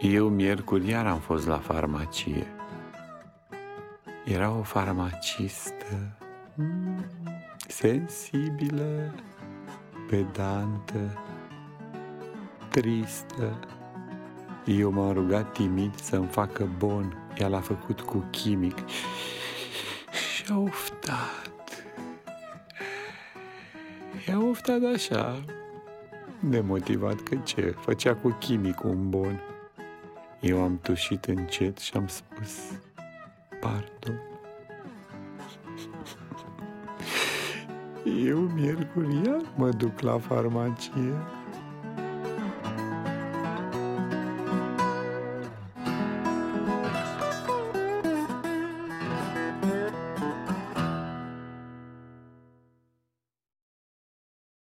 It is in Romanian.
Eu miercuri iar am fost la farmacie. Era o farmacistă mm, sensibilă, pedantă, tristă. Eu m-am rugat timid să-mi facă bon. Ea l-a făcut cu chimic și a oftat. I-a oftat așa, nemotivat că ce, făcea cu chimic un bon. Eu am tușit încet și am spus, pardon. Eu miercuri iar mă duc la farmacie.